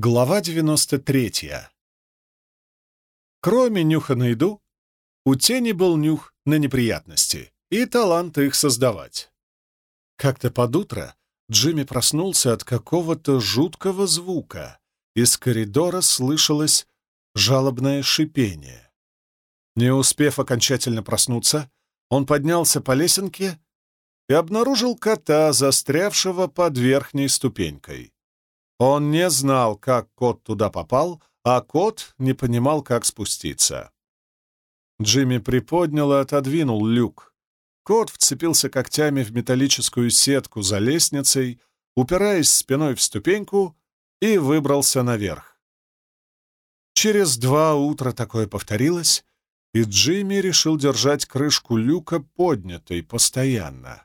Глава 93. Кроме нюха на еду, у тени был нюх на неприятности и талант их создавать. Как-то под утро Джимми проснулся от какого-то жуткого звука. Из коридора слышалось жалобное шипение. Не успев окончательно проснуться, он поднялся по лесенке и обнаружил кота, застрявшего под верхней ступенькой. Он не знал, как кот туда попал, а кот не понимал, как спуститься. Джимми приподнял и отодвинул люк. Кот вцепился когтями в металлическую сетку за лестницей, упираясь спиной в ступеньку, и выбрался наверх. Через два утра такое повторилось, и Джимми решил держать крышку люка поднятой постоянно.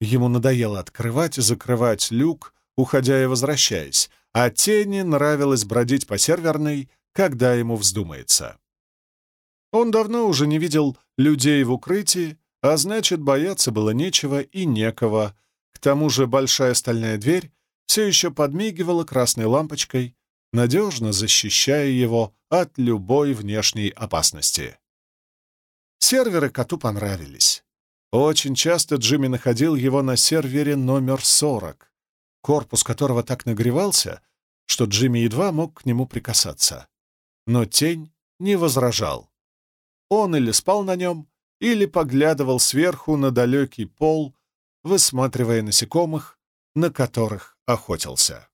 Ему надоело открывать и закрывать люк, уходя и возвращаясь, а Тени нравилось бродить по серверной, когда ему вздумается. Он давно уже не видел людей в укрытии, а значит, бояться было нечего и некого. К тому же большая стальная дверь все еще подмигивала красной лампочкой, надежно защищая его от любой внешней опасности. Серверы коту понравились. Очень часто Джимми находил его на сервере номер 40, корпус которого так нагревался, что Джимми едва мог к нему прикасаться. Но тень не возражал. Он или спал на нем, или поглядывал сверху на далекий пол, высматривая насекомых, на которых охотился.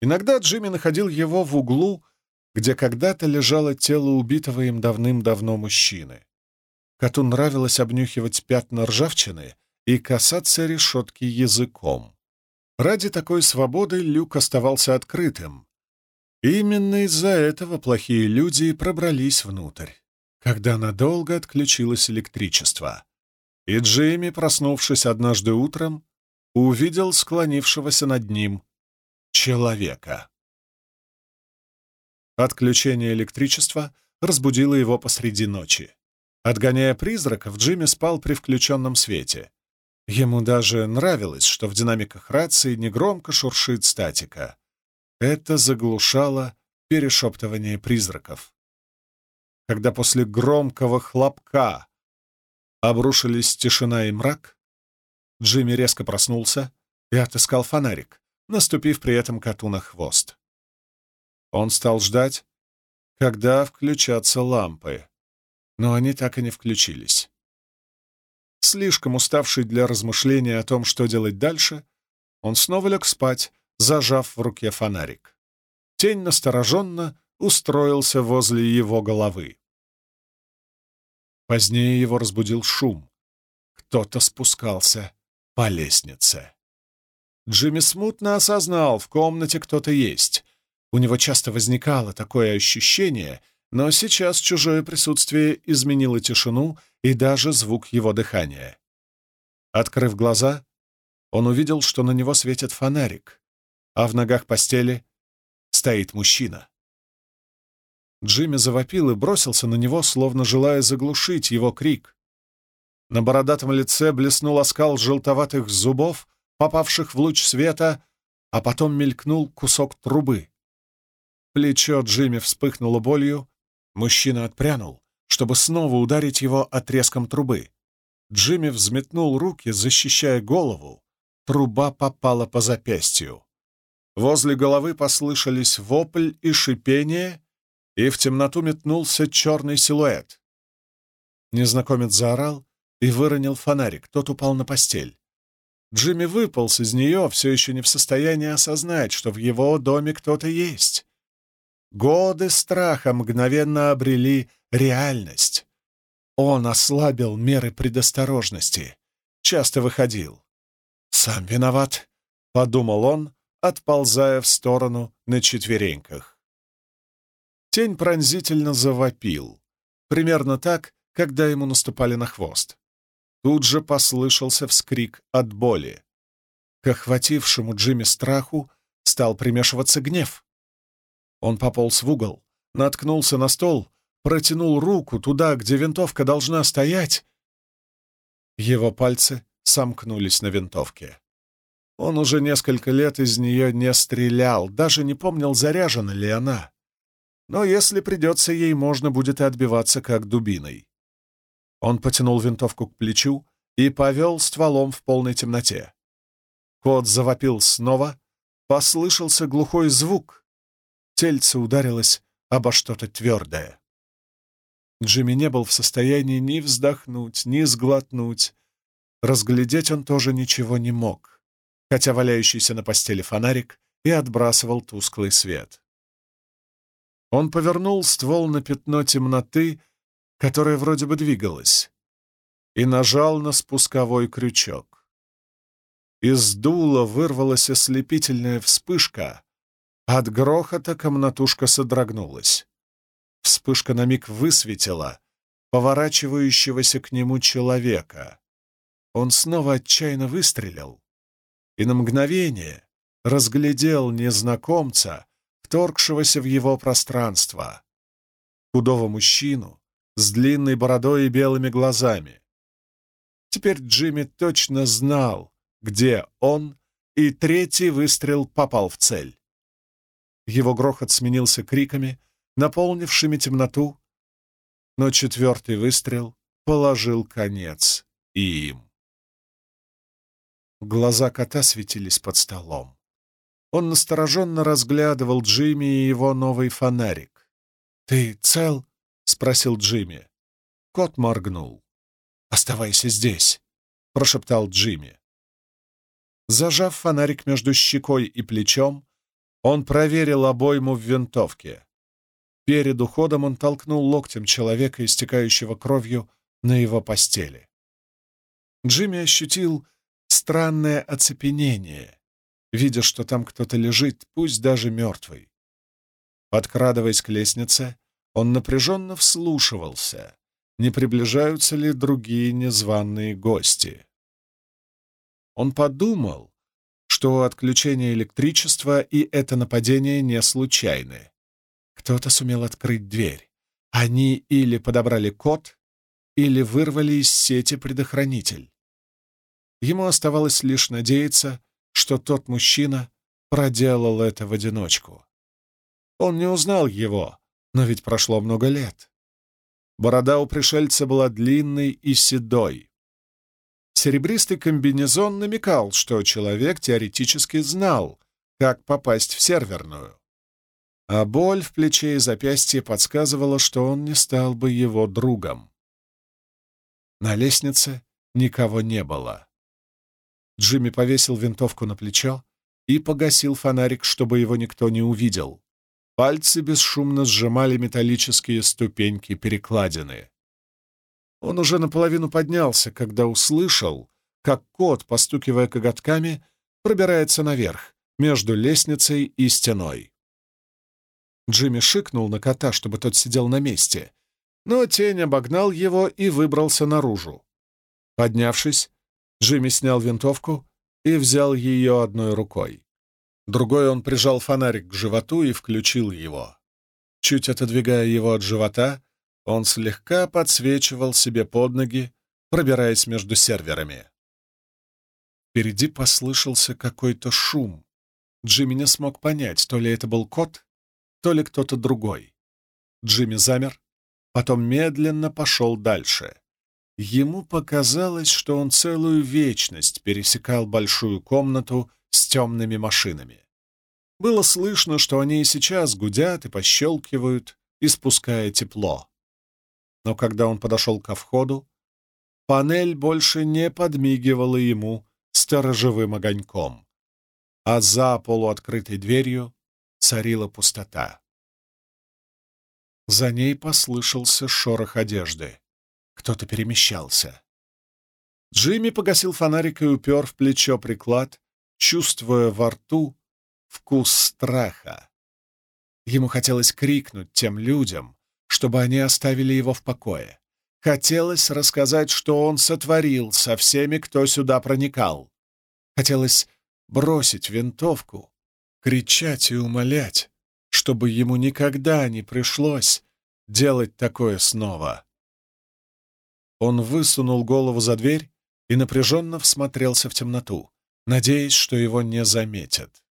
Иногда Джимми находил его в углу, где когда-то лежало тело убитого им давным-давно мужчины. Коту нравилось обнюхивать пятна ржавчины и касаться решетки языком. Ради такой свободы люк оставался открытым. Именно из-за этого плохие люди пробрались внутрь, когда надолго отключилось электричество. И Джейми, проснувшись однажды утром, увидел склонившегося над ним человека. Отключение электричества разбудило его посреди ночи. Отгоняя призраков, Джимми спал при включенном свете. Ему даже нравилось, что в динамиках рации негромко шуршит статика. Это заглушало перешептывание призраков. Когда после громкого хлопка обрушились тишина и мрак, Джимми резко проснулся и отыскал фонарик, наступив при этом коту на хвост. Он стал ждать, когда включатся лампы, но они так и не включились. Слишком уставший для размышления о том, что делать дальше, он снова лег спать, зажав в руке фонарик. Тень настороженно устроился возле его головы. Позднее его разбудил шум. Кто-то спускался по лестнице. Джимми смутно осознал, в комнате кто-то есть. У него часто возникало такое ощущение, но сейчас чужое присутствие изменило тишину и даже звук его дыхания. Открыв глаза, он увидел, что на него светит фонарик, а в ногах постели стоит мужчина. Джимми завопил и бросился на него, словно желая заглушить его крик. На бородатом лице блеснул оскал желтоватых зубов, попавших в луч света, а потом мелькнул кусок трубы. Плечо Джимми вспыхнуло болью, Мужчина отпрянул, чтобы снова ударить его отрезком трубы. Джимми взметнул руки, защищая голову. Труба попала по запястью. Возле головы послышались вопль и шипение, и в темноту метнулся черный силуэт. Незнакомец заорал и выронил фонарик, тот упал на постель. Джимми выполз из нее, все еще не в состоянии осознать, что в его доме кто-то есть. Годы страха мгновенно обрели реальность. Он ослабил меры предосторожности, часто выходил. «Сам виноват», — подумал он, отползая в сторону на четвереньках. Тень пронзительно завопил, примерно так, когда ему наступали на хвост. Тут же послышался вскрик от боли. К охватившему Джимми страху стал примешиваться гнев. Он пополз в угол, наткнулся на стол, протянул руку туда, где винтовка должна стоять. Его пальцы сомкнулись на винтовке. Он уже несколько лет из нее не стрелял, даже не помнил, заряжена ли она. Но если придется ей, можно будет и отбиваться как дубиной. Он потянул винтовку к плечу и повел стволом в полной темноте. Кот завопил снова, послышался глухой звук. Тельце ударилось обо что-то твердое. Джимми не был в состоянии ни вздохнуть, ни сглотнуть. Разглядеть он тоже ничего не мог, хотя валяющийся на постели фонарик и отбрасывал тусклый свет. Он повернул ствол на пятно темноты, которое вроде бы двигалось, и нажал на спусковой крючок. Из дула вырвалась ослепительная вспышка. От грохота комнатушка содрогнулась. Вспышка на миг высветила поворачивающегося к нему человека. Он снова отчаянно выстрелил и на мгновение разглядел незнакомца, вторгшегося в его пространство. Худого мужчину с длинной бородой и белыми глазами. Теперь Джимми точно знал, где он, и третий выстрел попал в цель. Его грохот сменился криками — наполнившими темноту, но четвертый выстрел положил конец и им. Глаза кота светились под столом. Он настороженно разглядывал Джимми и его новый фонарик. «Ты цел?» — спросил Джимми. Кот моргнул. «Оставайся здесь», — прошептал Джимми. Зажав фонарик между щекой и плечом, он проверил обойму в винтовке. Перед уходом он толкнул локтем человека, истекающего кровью, на его постели. Джимми ощутил странное оцепенение, видя, что там кто-то лежит, пусть даже мертвый. Подкрадываясь к лестнице, он напряженно вслушивался, не приближаются ли другие незваные гости. Он подумал, что отключение электричества и это нападение не случайны. Кто-то сумел открыть дверь. Они или подобрали код, или вырвали из сети предохранитель. Ему оставалось лишь надеяться, что тот мужчина проделал это в одиночку. Он не узнал его, но ведь прошло много лет. Борода у пришельца была длинной и седой. Серебристый комбинезон намекал, что человек теоретически знал, как попасть в серверную а боль в плече и запястье подсказывала, что он не стал бы его другом. На лестнице никого не было. Джимми повесил винтовку на плечо и погасил фонарик, чтобы его никто не увидел. Пальцы бесшумно сжимали металлические ступеньки перекладины. Он уже наполовину поднялся, когда услышал, как кот, постукивая коготками, пробирается наверх, между лестницей и стеной. Джимми шикнул на кота, чтобы тот сидел на месте, но тень обогнал его и выбрался наружу. Поднявшись, Джимми снял винтовку и взял ее одной рукой. Другой он прижал фонарик к животу и включил его. Чуть отодвигая его от живота, он слегка подсвечивал себе под ноги, пробираясь между серверами. Впереди послышался какой-то шум. Джимми не смог понять, то ли это был кот, то ли кто-то другой. Джимми замер, потом медленно пошел дальше. Ему показалось, что он целую вечность пересекал большую комнату с темными машинами. Было слышно, что они и сейчас гудят и пощелкивают, испуская тепло. Но когда он подошел ко входу, панель больше не подмигивала ему сторожевым огоньком, а за полуоткрытой дверью царила пустота. За ней послышался шорох одежды. Кто-то перемещался. Джимми погасил фонарик и упер в плечо приклад, чувствуя во рту вкус страха. Ему хотелось крикнуть тем людям, чтобы они оставили его в покое. Хотелось рассказать, что он сотворил со всеми, кто сюда проникал. Хотелось бросить винтовку кричать и умолять, чтобы ему никогда не пришлось делать такое снова. Он высунул голову за дверь и напряженно всмотрелся в темноту. надеясь, что его не заметят.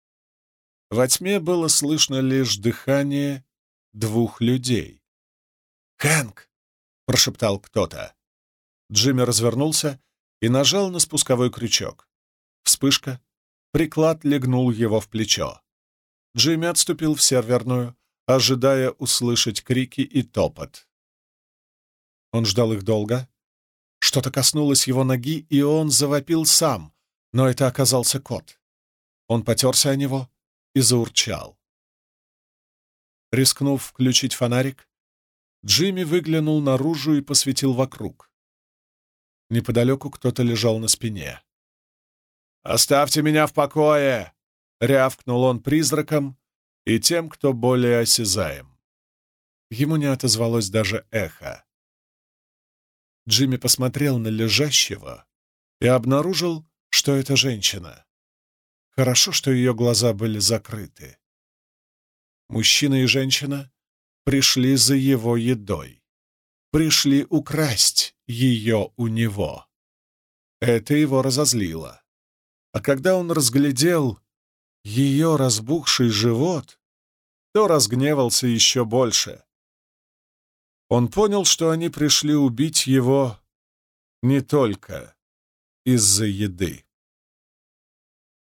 Во тьме было слышно лишь дыхание двух людей. «Хэнк!» — прошептал кто-то. Джимми развернулся и нажал на спусковой крючок. Вспышка. Приклад легнул его в плечо. Джимми отступил в серверную, ожидая услышать крики и топот. Он ждал их долго. Что-то коснулось его ноги, и он завопил сам, но это оказался кот. Он потерся о него и заурчал. Рискнув включить фонарик, Джимми выглянул наружу и посветил вокруг. Неподалеку кто-то лежал на спине. «Оставьте меня в покое!» — рявкнул он призраком и тем, кто более осязаем. Ему не отозвалось даже эхо. Джимми посмотрел на лежащего и обнаружил, что это женщина. Хорошо, что ее глаза были закрыты. Мужчина и женщина пришли за его едой. Пришли украсть ее у него. Это его разозлило. А когда он разглядел ее разбухший живот, то разгневался еще больше. Он понял, что они пришли убить его не только из-за еды.